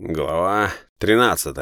Глава 13.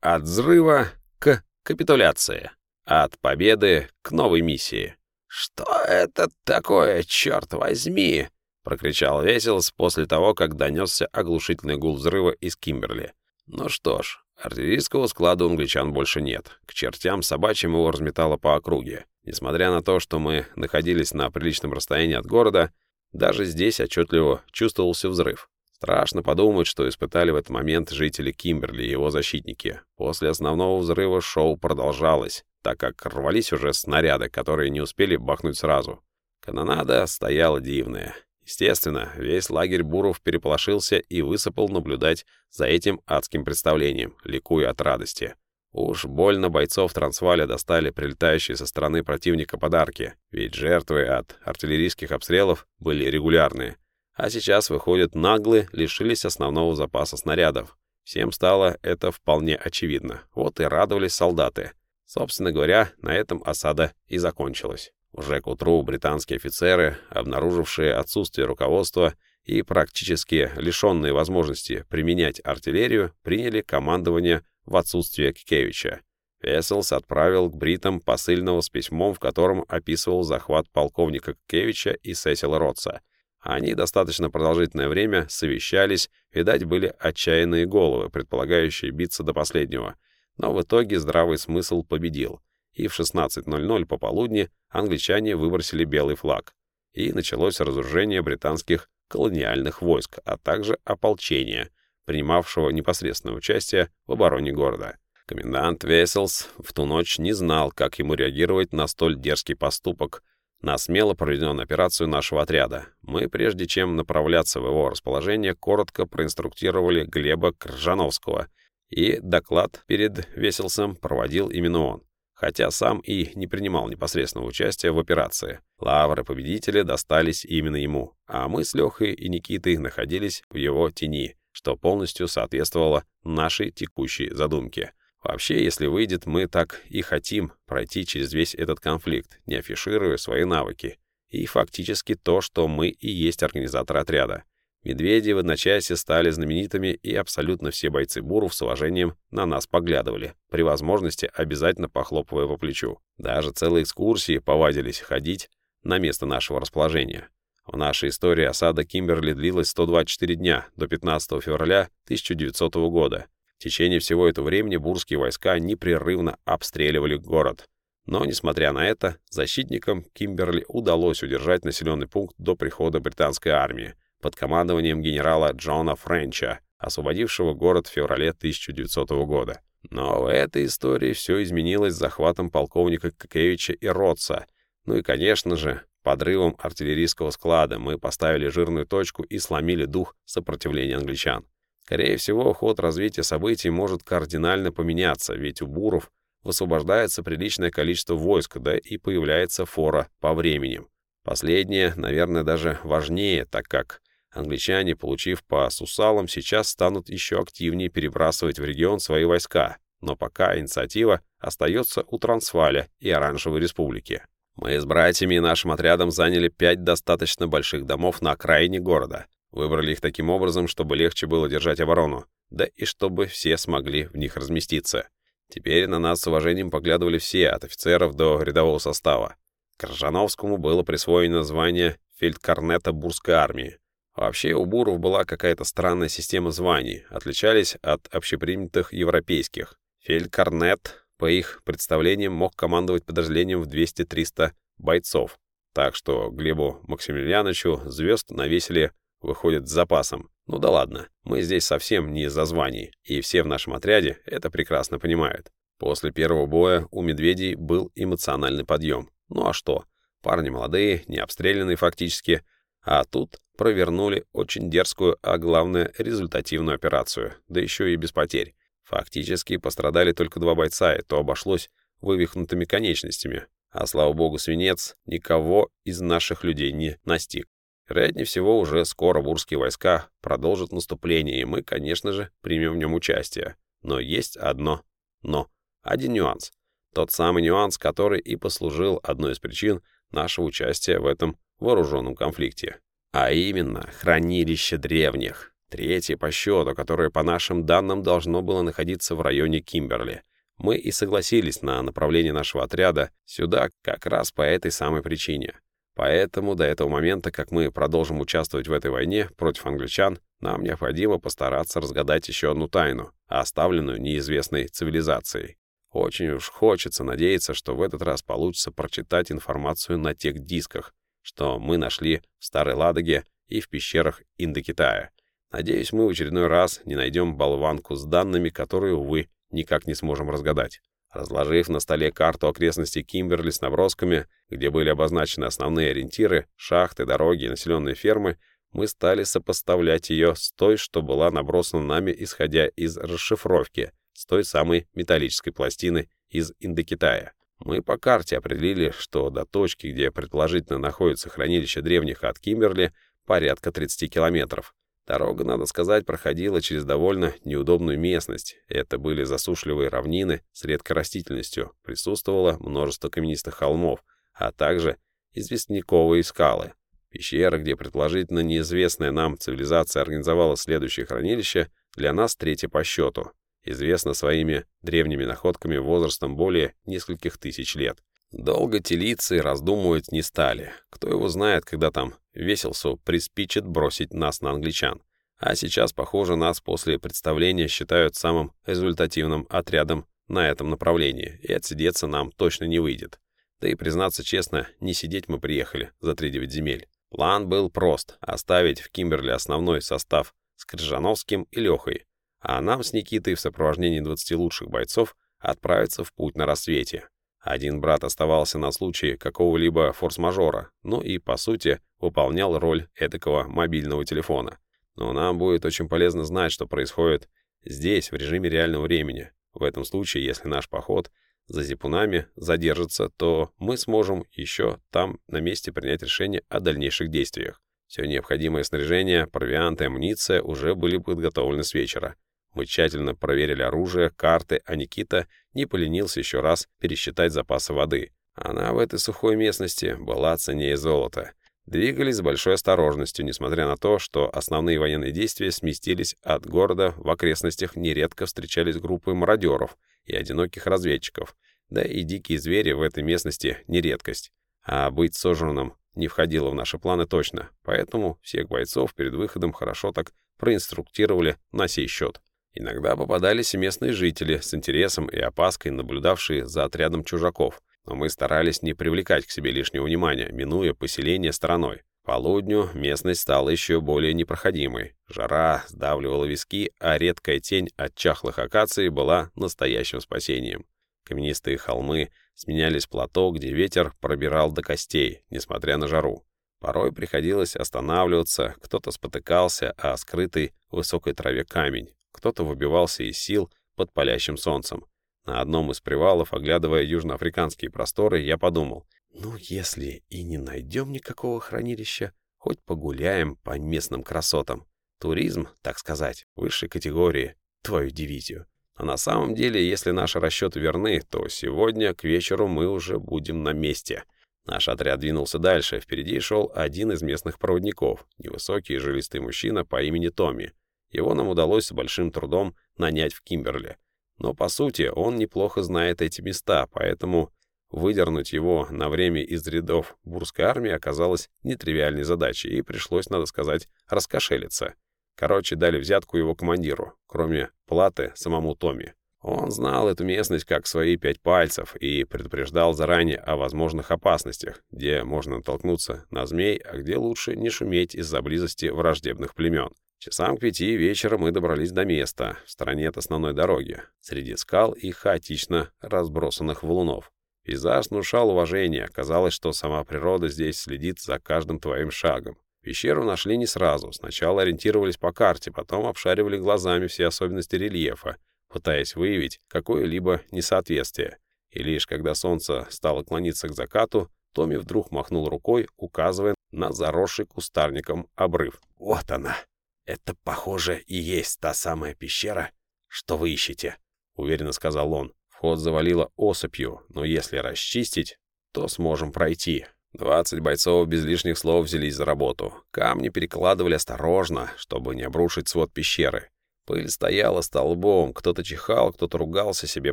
От взрыва к капитуляции. От победы к новой миссии. «Что это такое, черт возьми?» — прокричал Веселс после того, как донесся оглушительный гул взрыва из Кимберли. Ну что ж, артиллерийского склада у англичан больше нет. К чертям собачьим его разметало по округе. Несмотря на то, что мы находились на приличном расстоянии от города, даже здесь отчетливо чувствовался взрыв. Страшно подумать, что испытали в этот момент жители Кимберли и его защитники. После основного взрыва шоу продолжалось, так как рвались уже снаряды, которые не успели бахнуть сразу. Канонада стояла дивная. Естественно, весь лагерь Буров переполошился и высыпал наблюдать за этим адским представлением, ликуя от радости. Уж больно бойцов Трансваля достали прилетающие со стороны противника подарки, ведь жертвы от артиллерийских обстрелов были регулярные. А сейчас, выходят наглы лишились основного запаса снарядов. Всем стало это вполне очевидно. Вот и радовались солдаты. Собственно говоря, на этом осада и закончилась. Уже к утру британские офицеры, обнаружившие отсутствие руководства и практически лишенные возможности применять артиллерию, приняли командование в отсутствие Кикевича. Весселс отправил к бритам посыльного с письмом, в котором описывал захват полковника Кикевича и Сесила Ротса. Они достаточно продолжительное время совещались, видать, были отчаянные головы, предполагающие биться до последнего. Но в итоге здравый смысл победил, и в 16.00 пополудни англичане выбросили белый флаг. И началось разоружение британских колониальных войск, а также ополчения, принимавшего непосредственное участие в обороне города. Комендант Веселс в ту ночь не знал, как ему реагировать на столь дерзкий поступок, на смело проведенную операцию нашего отряда. Мы, прежде чем направляться в его расположение, коротко проинструктировали Глеба Кржановского, и доклад перед Веселсом проводил именно он, хотя сам и не принимал непосредственного участия в операции. Лавры победителя достались именно ему, а мы с Лехой и Никитой находились в его тени, что полностью соответствовало нашей текущей задумке — Вообще, если выйдет, мы так и хотим пройти через весь этот конфликт, не афишируя свои навыки. И фактически то, что мы и есть организатор отряда. Медведи в одночасье стали знаменитыми, и абсолютно все бойцы Буров с уважением на нас поглядывали, при возможности обязательно похлопывая по плечу. Даже целые экскурсии повадились ходить на место нашего расположения. В нашей истории осада Кимберли длилась 124 дня, до 15 февраля 1900 года, течение всего этого времени бурские войска непрерывно обстреливали город. Но, несмотря на это, защитникам Кимберли удалось удержать населенный пункт до прихода британской армии под командованием генерала Джона Френча, освободившего город в феврале 1900 года. Но в этой истории все изменилось с захватом полковника Кокевича и Ротса. Ну и, конечно же, подрывом артиллерийского склада мы поставили жирную точку и сломили дух сопротивления англичан. Скорее всего, ход развития событий может кардинально поменяться, ведь у буров высвобождается приличное количество войск, да и появляется фора по времени. Последнее, наверное, даже важнее, так как англичане, получив по сусалам, сейчас станут еще активнее перебрасывать в регион свои войска, но пока инициатива остается у Трансваля и Оранжевой Республики. Мы с братьями и нашим отрядом заняли пять достаточно больших домов на окраине города, Выбрали их таким образом, чтобы легче было держать оборону, да и чтобы все смогли в них разместиться. Теперь на нас с уважением поглядывали все, от офицеров до рядового состава. Кржановскому было присвоено звание фельдкорнета Бурской армии. Вообще у буров была какая-то странная система званий, отличались от общепринятых европейских. Фельдкорнет, по их представлениям, мог командовать подразделением в 200-300 бойцов. Так что Глебу Максимилиановичу звезд навесили выходит с запасом. Ну да ладно, мы здесь совсем не из-за званий, и все в нашем отряде это прекрасно понимают. После первого боя у медведей был эмоциональный подъем. Ну а что? Парни молодые, не обстрелянные фактически, а тут провернули очень дерзкую, а главное, результативную операцию, да еще и без потерь. Фактически пострадали только два бойца, и то обошлось вывихнутыми конечностями. А слава богу, свинец никого из наших людей не настиг. Вероятнее всего, уже скоро бурские войска продолжат наступление, и мы, конечно же, примем в нем участие. Но есть одно «но». Один нюанс. Тот самый нюанс, который и послужил одной из причин нашего участия в этом вооруженном конфликте. А именно, хранилище древних. Третье по счету, которое, по нашим данным, должно было находиться в районе Кимберли. Мы и согласились на направление нашего отряда сюда как раз по этой самой причине. Поэтому до этого момента, как мы продолжим участвовать в этой войне против англичан, нам необходимо постараться разгадать еще одну тайну, оставленную неизвестной цивилизацией. Очень уж хочется надеяться, что в этот раз получится прочитать информацию на тех дисках, что мы нашли в Старой Ладоге и в пещерах Индокитая. Надеюсь, мы в очередной раз не найдем болванку с данными, которые, увы, никак не сможем разгадать. Разложив на столе карту окрестностей Кимберли с набросками, где были обозначены основные ориентиры, шахты, дороги и населенные фермы, мы стали сопоставлять ее с той, что была набросана нами, исходя из расшифровки, с той самой металлической пластины из Индокитая. Мы по карте определили, что до точки, где предположительно находится хранилище древних от Кимберли, порядка 30 километров. Дорога, надо сказать, проходила через довольно неудобную местность. Это были засушливые равнины с редкой растительностью, присутствовало множество каменистых холмов, а также известняковые скалы. Пещера, где предположительно неизвестная нам цивилизация организовала следующее хранилище, для нас третье по счету. Известна своими древними находками возрастом более нескольких тысяч лет. Долго и раздумывать не стали. Кто его знает, когда там Весельсу приспичит бросить нас на англичан. А сейчас, похоже, нас после представления считают самым результативным отрядом на этом направлении, и отсидеться нам точно не выйдет. Да и, признаться честно, не сидеть мы приехали за 3-9 земель. План был прост — оставить в Кимберли основной состав с Крыжановским и Лехой, а нам с Никитой в сопровождении 20 лучших бойцов отправиться в путь на рассвете. Один брат оставался на случай какого-либо форс-мажора, ну и, по сути, выполнял роль этакого мобильного телефона. Но нам будет очень полезно знать, что происходит здесь, в режиме реального времени. В этом случае, если наш поход за зипунами задержится, то мы сможем еще там на месте принять решение о дальнейших действиях. Все необходимое снаряжение, провиант и амуниция уже были подготовлены с вечера. Мы тщательно проверили оружие, карты, а Никита не поленился еще раз пересчитать запасы воды. Она в этой сухой местности была ценнее золота. Двигались с большой осторожностью, несмотря на то, что основные военные действия сместились от города, в окрестностях нередко встречались группы мародеров и одиноких разведчиков, да и дикие звери в этой местности не редкость. А быть сожранным не входило в наши планы точно, поэтому всех бойцов перед выходом хорошо так проинструктировали на сей счет. Иногда попадались и местные жители, с интересом и опаской наблюдавшие за отрядом чужаков, но мы старались не привлекать к себе лишнего внимания, минуя поселение стороной. полудню местность стала еще более непроходимой. Жара сдавливала виски, а редкая тень от чахлых акаций была настоящим спасением. Каменистые холмы сменялись плато, где ветер пробирал до костей, несмотря на жару. Порой приходилось останавливаться, кто-то спотыкался о скрытый в высокой траве камень, кто-то выбивался из сил под палящим солнцем. На одном из привалов, оглядывая южноафриканские просторы, я подумал, ну, если и не найдем никакого хранилища, хоть погуляем по местным красотам. Туризм, так сказать, высшей категории, твою дивизию. А на самом деле, если наши расчеты верны, то сегодня к вечеру мы уже будем на месте. Наш отряд двинулся дальше. Впереди шел один из местных проводников, невысокий жилистый мужчина по имени Томми. Его нам удалось с большим трудом нанять в Кимберли. Но, по сути, он неплохо знает эти места, поэтому выдернуть его на время из рядов бурской армии оказалось нетривиальной задачей, и пришлось, надо сказать, раскошелиться. Короче, дали взятку его командиру, кроме платы самому Томи. Он знал эту местность как свои пять пальцев и предупреждал заранее о возможных опасностях, где можно натолкнуться на змей, а где лучше не шуметь из-за близости враждебных племен. Часам к пяти вечера мы добрались до места, в стороне от основной дороги, среди скал и хаотично разбросанных валунов. Пейзаж внушал уважение, казалось, что сама природа здесь следит за каждым твоим шагом. Пещеру нашли не сразу, сначала ориентировались по карте, потом обшаривали глазами все особенности рельефа, пытаясь выявить какое-либо несоответствие. И лишь когда солнце стало клониться к закату, Томми вдруг махнул рукой, указывая на заросший кустарником обрыв. «Вот она!» «Это, похоже, и есть та самая пещера, что вы ищете», — уверенно сказал он. «Вход завалило осыпью, но если расчистить, то сможем пройти. Двадцать бойцов без лишних слов взялись за работу. Камни перекладывали осторожно, чтобы не обрушить свод пещеры. Пыль стояла столбом, кто-то чихал, кто-то ругался себе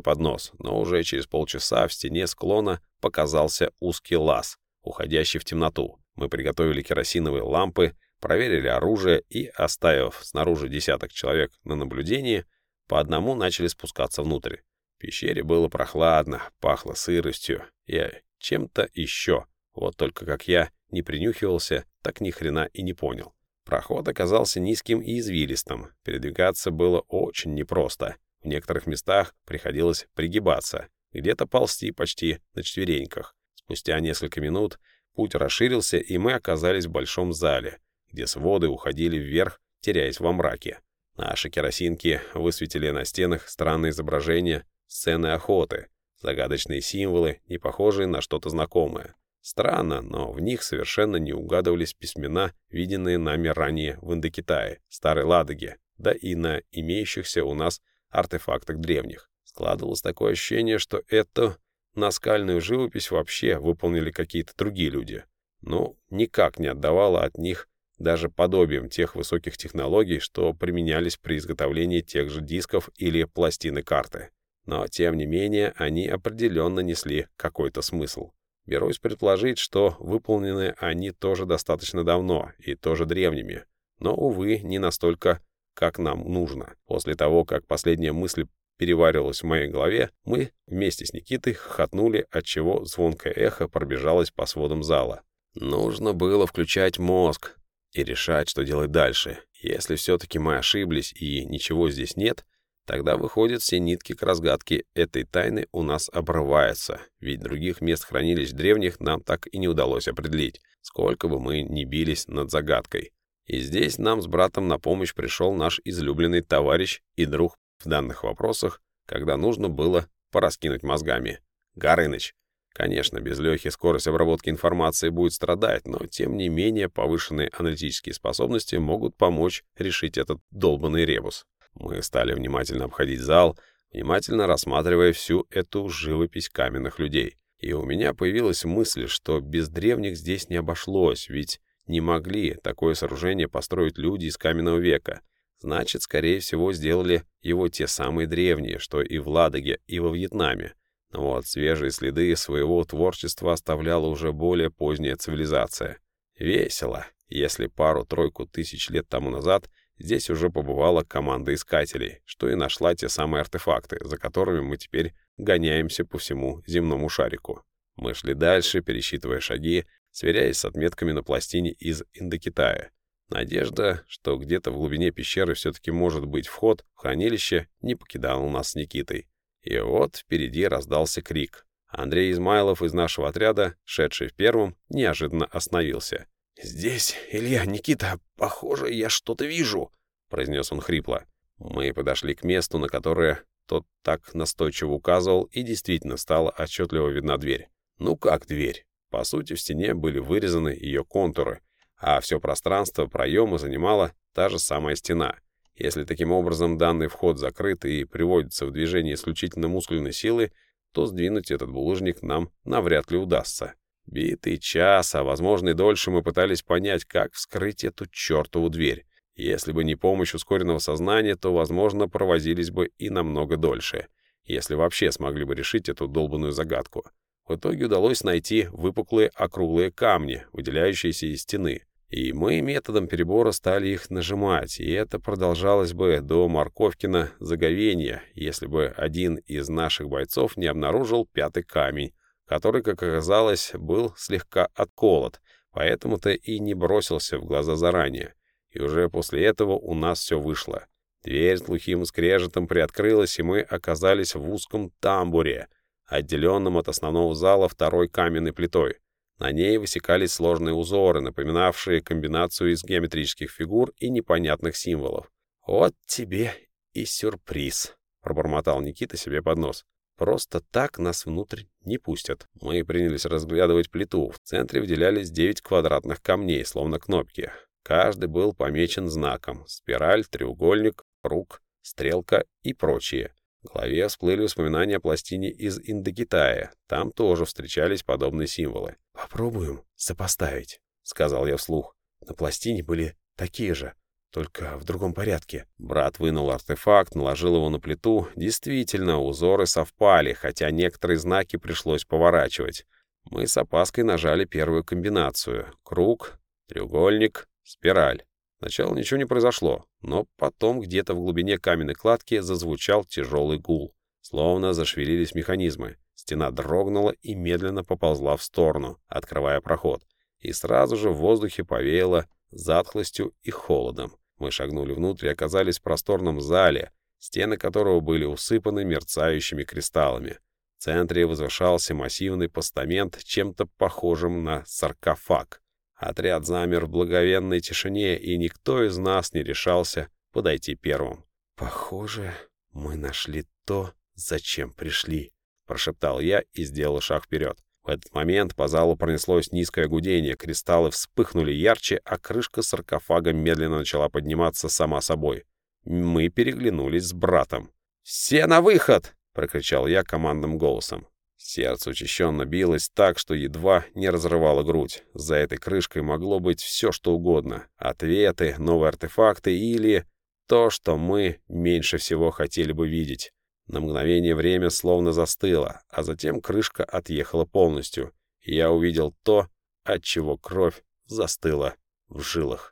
под нос, но уже через полчаса в стене склона показался узкий лаз, уходящий в темноту. Мы приготовили керосиновые лампы, проверили оружие и, оставив снаружи десяток человек на наблюдении, по одному начали спускаться внутрь. В пещере было прохладно, пахло сыростью и чем-то еще. Вот только как я не принюхивался, так ни хрена и не понял. Проход оказался низким и извилистым. Передвигаться было очень непросто. В некоторых местах приходилось пригибаться, где-то ползти почти на четвереньках. Спустя несколько минут путь расширился, и мы оказались в большом зале, где своды уходили вверх, теряясь во мраке. Наши керосинки высветили на стенах странные изображения сцены охоты, загадочные символы, не похожие на что-то знакомое. Странно, но в них совершенно не угадывались письмена, виденные нами ранее в Индокитае, Старой Ладоге, да и на имеющихся у нас артефактах древних. Складывалось такое ощущение, что эту наскальную живопись вообще выполнили какие-то другие люди. Но никак не отдавало от них даже подобием тех высоких технологий, что применялись при изготовлении тех же дисков или пластины карты. Но, тем не менее, они определенно несли какой-то смысл. Берусь предположить, что выполнены они тоже достаточно давно и тоже древними, но, увы, не настолько, как нам нужно. После того, как последняя мысль переваривалась в моей голове, мы вместе с Никитой хохотнули, отчего звонкое эхо пробежалось по сводам зала. Нужно было включать мозг и решать, что делать дальше. Если все-таки мы ошиблись и ничего здесь нет — Тогда, выходит, все нитки к разгадке этой тайны у нас обрываются, ведь других мест хранилищ древних нам так и не удалось определить, сколько бы мы ни бились над загадкой. И здесь нам с братом на помощь пришел наш излюбленный товарищ и друг в данных вопросах, когда нужно было пораскинуть мозгами. Горыныч. Конечно, без Лехи скорость обработки информации будет страдать, но тем не менее повышенные аналитические способности могут помочь решить этот долбанный ребус. Мы стали внимательно обходить зал, внимательно рассматривая всю эту живопись каменных людей. И у меня появилась мысль, что без древних здесь не обошлось, ведь не могли такое сооружение построить люди из каменного века. Значит, скорее всего, сделали его те самые древние, что и в Ладоге, и во Вьетнаме. Вот свежие следы своего творчества оставляла уже более поздняя цивилизация. Весело, если пару-тройку тысяч лет тому назад Здесь уже побывала команда искателей, что и нашла те самые артефакты, за которыми мы теперь гоняемся по всему земному шарику. Мы шли дальше, пересчитывая шаги, сверяясь с отметками на пластине из Индокитая. Надежда, что где-то в глубине пещеры все-таки может быть вход в хранилище, не покидала нас с Никитой. И вот впереди раздался крик. Андрей Измайлов из нашего отряда, шедший в первом, неожиданно остановился. «Здесь, Илья, Никита, похоже, я что-то вижу», — произнес он хрипло. Мы подошли к месту, на которое тот так настойчиво указывал, и действительно стала отчетливо видна дверь. Ну как дверь? По сути, в стене были вырезаны ее контуры, а все пространство проема занимала та же самая стена. Если таким образом данный вход закрыт и приводится в движение исключительно мускульной силы, то сдвинуть этот булыжник нам навряд ли удастся. Битый час, а возможно и дольше мы пытались понять, как вскрыть эту чертову дверь. Если бы не помощь ускоренного сознания, то, возможно, провозились бы и намного дольше, если вообще смогли бы решить эту долбанную загадку. В итоге удалось найти выпуклые округлые камни, выделяющиеся из стены. И мы методом перебора стали их нажимать, и это продолжалось бы до Морковкина заговения, если бы один из наших бойцов не обнаружил пятый камень, который, как оказалось, был слегка отколот, поэтому-то и не бросился в глаза заранее. И уже после этого у нас все вышло. Дверь с глухим скрежетом приоткрылась, и мы оказались в узком тамбуре, отделенном от основного зала второй каменной плитой. На ней высекались сложные узоры, напоминавшие комбинацию из геометрических фигур и непонятных символов. «Вот тебе и сюрприз», — пробормотал Никита себе под нос. Просто так нас внутрь не пустят. Мы принялись разглядывать плиту. В центре выделялись девять квадратных камней, словно кнопки. Каждый был помечен знаком. Спираль, треугольник, круг, стрелка и прочие. В голове всплыли воспоминания о пластине из Индокитая. Там тоже встречались подобные символы. «Попробуем сопоставить», — сказал я вслух. «На пластине были такие же, только в другом порядке». Брат вынул артефакт, наложил его на плиту. Действительно, узоры совпали, хотя некоторые знаки пришлось поворачивать. Мы с опаской нажали первую комбинацию. Круг, треугольник, спираль. Сначала ничего не произошло, но потом где-то в глубине каменной кладки зазвучал тяжелый гул. Словно зашевелились механизмы. Стена дрогнула и медленно поползла в сторону, открывая проход. И сразу же в воздухе повеяло затхлостью и холодом. Мы шагнули внутрь и оказались в просторном зале, стены которого были усыпаны мерцающими кристаллами. В центре возвышался массивный постамент, чем-то похожим на саркофаг. Отряд замер в благовенной тишине, и никто из нас не решался подойти первым. «Похоже, мы нашли то, зачем пришли», — прошептал я и сделал шаг вперед. В этот момент по залу пронеслось низкое гудение, кристаллы вспыхнули ярче, а крышка саркофага медленно начала подниматься сама собой. Мы переглянулись с братом. «Все на выход!» — прокричал я командным голосом. Сердце учащенно билось так, что едва не разрывало грудь. За этой крышкой могло быть все, что угодно. Ответы, новые артефакты или то, что мы меньше всего хотели бы видеть. На мгновение время словно застыло, а затем крышка отъехала полностью, я увидел то, от чего кровь застыла в жилах.